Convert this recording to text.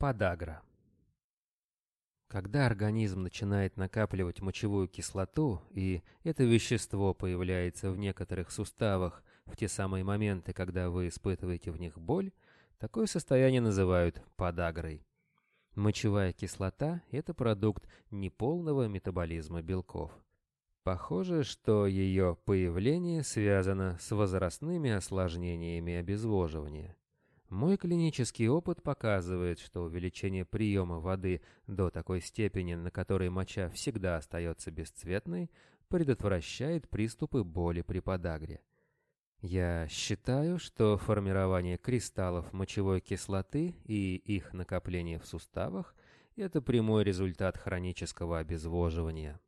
Подагра. Когда организм начинает накапливать мочевую кислоту, и это вещество появляется в некоторых суставах в те самые моменты, когда вы испытываете в них боль, такое состояние называют подагрой. Мочевая кислота – это продукт неполного метаболизма белков. Похоже, что ее появление связано с возрастными осложнениями обезвоживания. Мой клинический опыт показывает, что увеличение приема воды до такой степени, на которой моча всегда остается бесцветной, предотвращает приступы боли при подагре. Я считаю, что формирование кристаллов мочевой кислоты и их накопление в суставах – это прямой результат хронического обезвоживания.